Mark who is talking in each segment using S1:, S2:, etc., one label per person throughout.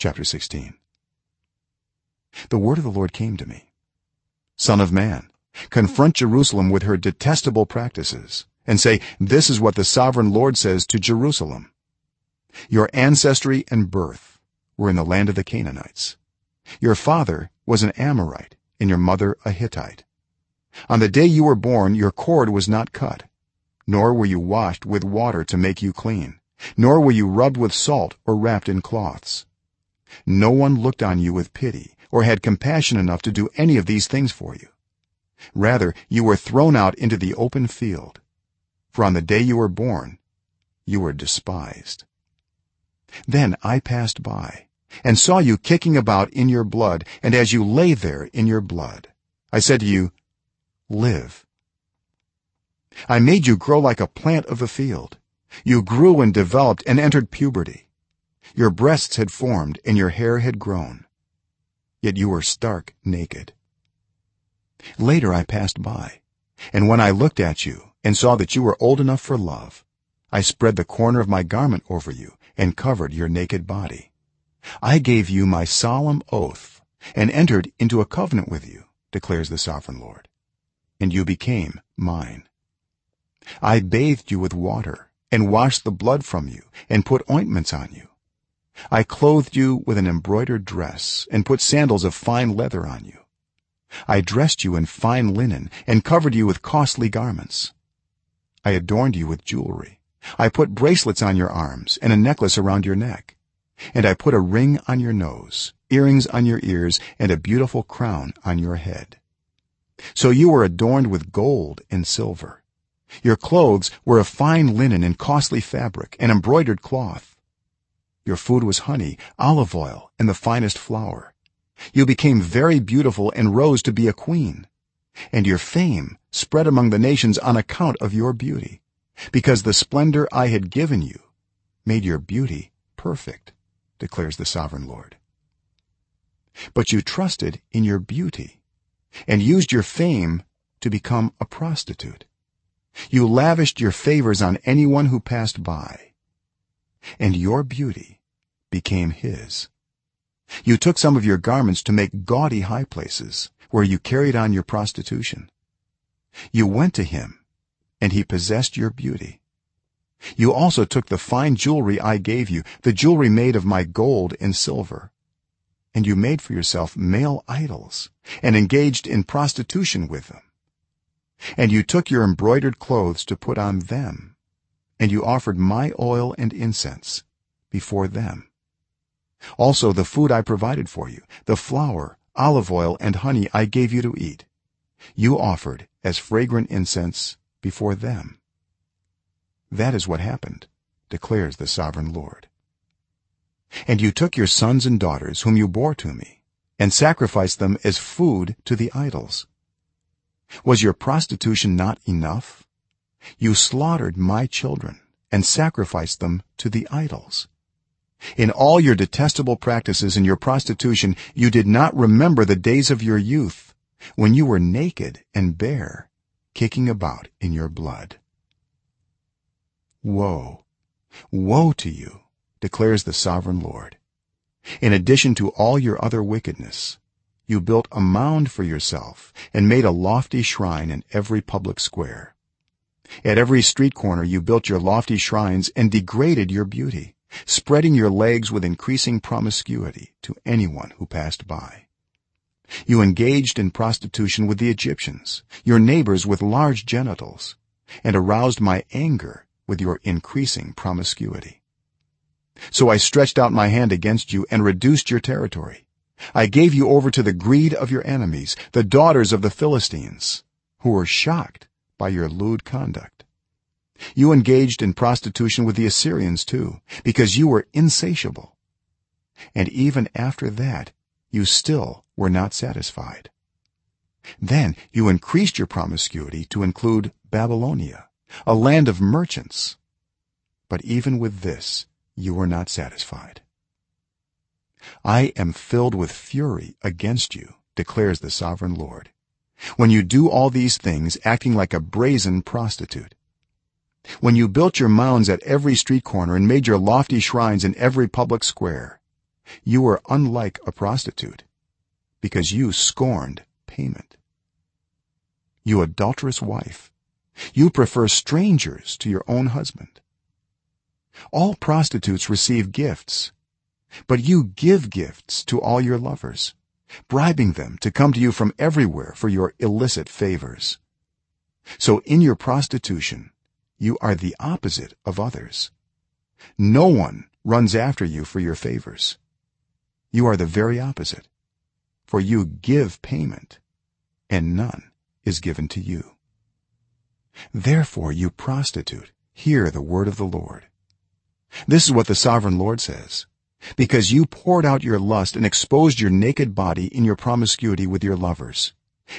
S1: chapter 16 the word of the lord came to me. Son of man confront jerusalem with her detestable practices and say this is what the sovereign lord says to jerusalem. Your ancestry and birth were in the land of the canaanites. Your father was an amorite and your mother a hittite. On the day you were born your cord was not cut nor were you washed with water to make you clean nor were you rubbed with salt or wrapped in cloths no one looked on you with pity or had compassion enough to do any of these things for you. Rather you were thrown out into the open field. For on the day you were born you were despised. Then i passed by and saw you kicking about in your blood and as you lay there in your blood i said to you live. I made you grow like a plant of the field. You grew and developed and entered puberty your breasts had formed and your hair had grown yet you were stark naked. Later i passed by and when i looked at you and saw that you were old enough for love i spread the corner of my garment over you and covered your naked body. I gave you my solemn oath and entered into a covenant with you declares the sovereign lord and you became mine. I bathed you with water and washed the blood from you and put ointments on you i clothed you with an embroidered dress and put sandals of fine leather on you. I dressed you in fine linen and covered you with costly garments. I adorned you with jewelry. I put bracelets on your arms and a necklace around your neck. And i put a ring on your nose earrings on your ears and a beautiful crown on your head. So you were adorned with gold and silver. Your clothes were of fine linen and costly fabric and embroidered cloth your food was honey olive oil and the finest flour. You became very beautiful and rose to be a queen. And your fame spread among the nations on account of your beauty because the splendor i had given you made your beauty perfect declares the sovereign lord. But you trusted in your beauty and used your fame to become a prostitute. You lavished your favors on anyone who passed by and your beauty became his. You took some of your garments to make gaudy high places where you carried on your prostitution. You went to him and he possessed your beauty. You also took the fine jewelry i gave you the jewelry made of my gold and silver. And you made for yourself male idols and engaged in prostitution with them. And you took your embroidered clothes to put on them and you offered my oil and incense before them. Also the food i provided for you the flour olive oil and honey i gave you to eat you offered as fragrant incense before them. That is what happened declares the sovereign lord. And you took your sons and daughters whom you bore to me and sacrificed them as food to the idols. Was your prostitution not enough you slaughtered my children and sacrificed them to the idols. In all your detestable practices and your prostitution you did not remember the days of your youth when you were naked and bare kicking about in your blood. Woe. Woe to you declares the sovereign lord. In addition to all your other wickedness you built a mound for yourself and made a lofty shrine in every public square at every street corner you built your lofty shrines and degraded your beauty spreading your legs with increasing promiscuity to anyone who passed by. You engaged in prostitution with the egyptians your neighbors with large genitals and aroused my anger with your increasing promiscuity. So i stretched out my hand against you and reduced your territory. I gave you over to the greed of your enemies the daughters of the philistines who were shocked by your lewd conduct. You engaged in prostitution with the assyrians too because you were insatiable. And even after that you still were not satisfied. Then you increased your promiscuity to include babylonia a land of merchants. But even with this you were not satisfied. I am filled with fury against you declares the sovereign lord when you do all these things acting like a brazen prostitute. When you built your mounds at every street corner and made your lofty shrines in every public square you were unlike a prostitute because you scorned payment. You adulterous wife. You prefer strangers to your own husband. All prostitutes receive gifts but you give gifts to all your lovers bribing them to come to you from everywhere for your illicit favors. So in your prostitution you are the opposite of others. No one runs after you for your favors. You are the very opposite. For you give payment and none is given to you. Therefore you prostitute hear the word of the lord. This is what the sovereign lord says because you poured out your lust and exposed your naked body in your promiscuity with your lovers.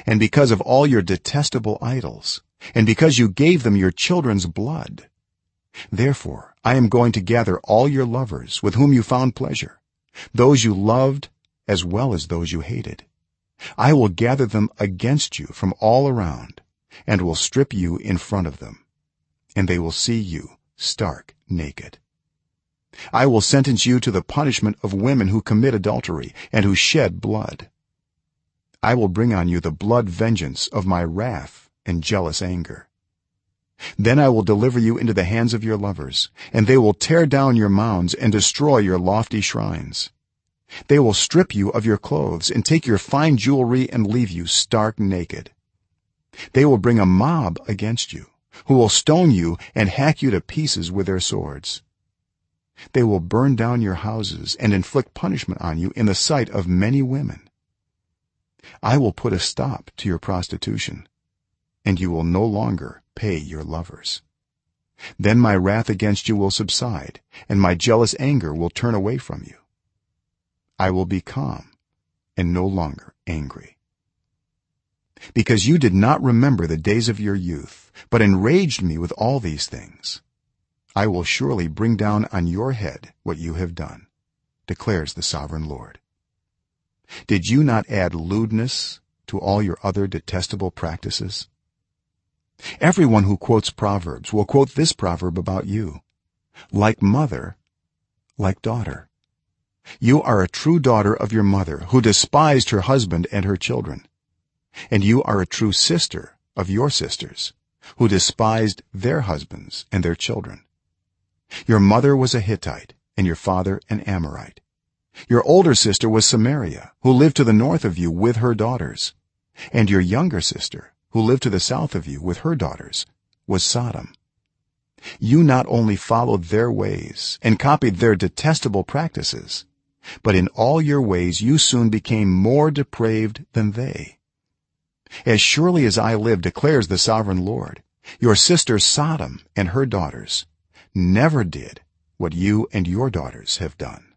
S1: And because of all your detestable idols and because you gave them your children's blood therefore i am going to gather all your lovers with whom you found pleasure those you loved as well as those you hated. I will gather them against you from all around and will strip you in front of them and they will see you stark naked i will sentence you to the punishment of women who commit adultery and who shed blood. I will bring on you the blood vengeance of my wrath and jealous anger. Then i will deliver you into the hands of your lovers and they will tear down your mounds and destroy your lofty shrines. They will strip you of your clothes and take your fine jewelry and leave you stark naked. They will bring a mob against you who will stone you and hack you to pieces with their swords they will burn down your houses and inflict punishment on you in the sight of many women. I will put a stop to your prostitution and you will no longer pay your lovers. Then my wrath against you will subside and my jealous anger will turn away from you. I will be calm and no longer angry. Because you did not remember the days of your youth but enraged me with all these things i will surely bring down on your head what you have done declares the sovereign lord. Did you not add lewdness to all your other detestable practices? Everyone who quotes proverbs will quote this proverb about you. Like mother like daughter. You are a true daughter of your mother who despised her husband and her children. And you are a true sister of your sisters who despised their husbands and their children your mother was a hittite and your father an amorite. Your older sister was samaria who lived to the north of you with her daughters. And your younger sister who lived to the south of you with her daughters was sodom. You not only followed their ways and copied their detestable practices but in all your ways you soon became more depraved than they. As surely as i live declares the sovereign lord your sister sodom and her daughters never did what you and your daughters have done.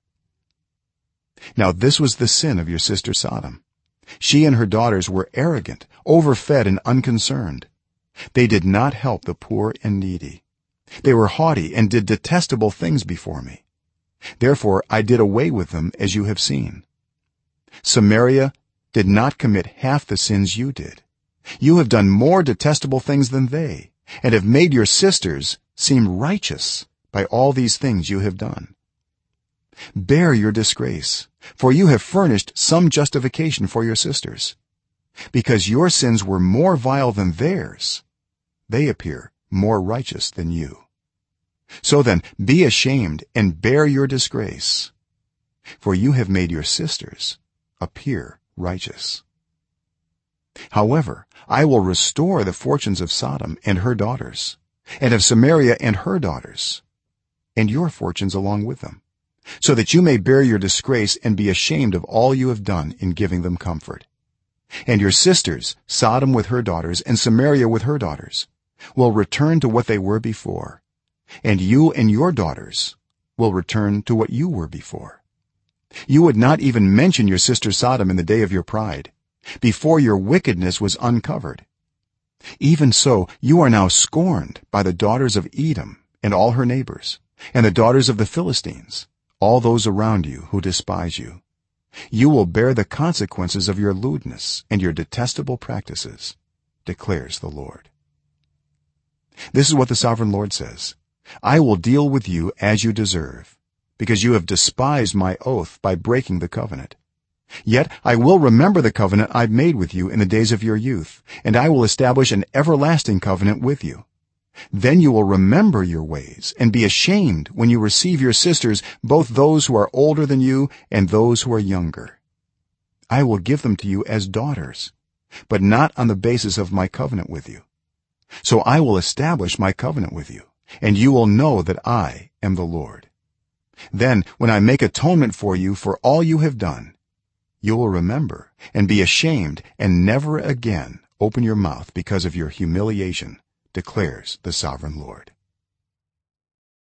S1: Now this was the sin of your sister sodom. She and her daughters were arrogant overfed and unconcerned. They did not help the poor and needy. They were haughty and did detestable things before me. Therefore i did away with them as you have seen. Samaria did not commit half the sins you did. You have done more detestable things than they and have made your sisters seem righteous by all these things you have done. Bear your disgrace for you have furnished some justification for your sisters. Because your sins were more vile than theirs they appear more righteous than you. So then be ashamed and bear your disgrace for you have made your sisters appear righteous however i will restore the fortunes of sodom and her daughters and of samaria and her daughters and your fortunes along with them so that you may bear your disgrace and be ashamed of all you have done in giving them comfort. And your sisters sodom with her daughters and samaria with her daughters will return to what they were before and you and your daughters will return to what you were before. You would not even mention your sister sodom in the day of your pride before your wickedness was uncovered. Even so you are now scorned by the daughters of edom and all her neighbors and the daughters of the philistines all those around you who despise you. You will bear the consequences of your lewdness and your detestable practices declares the lord. This is what the sovereign lord says. I will deal with you as you deserve because you have despised my oath by breaking the covenant yet i will remember the covenant i made with you in the days of your youth and i will establish an everlasting covenant with you. Then you will remember your ways and be ashamed when you receive your sisters both those who are older than you and those who are younger. I will give them to you as daughters but not on the basis of my covenant with you. So i will establish my covenant with you and you will know that i am the lord. Then when i make atonement for you for all you have done you will remember and be ashamed and never again open your mouth because of your humiliation declares the sovereign lord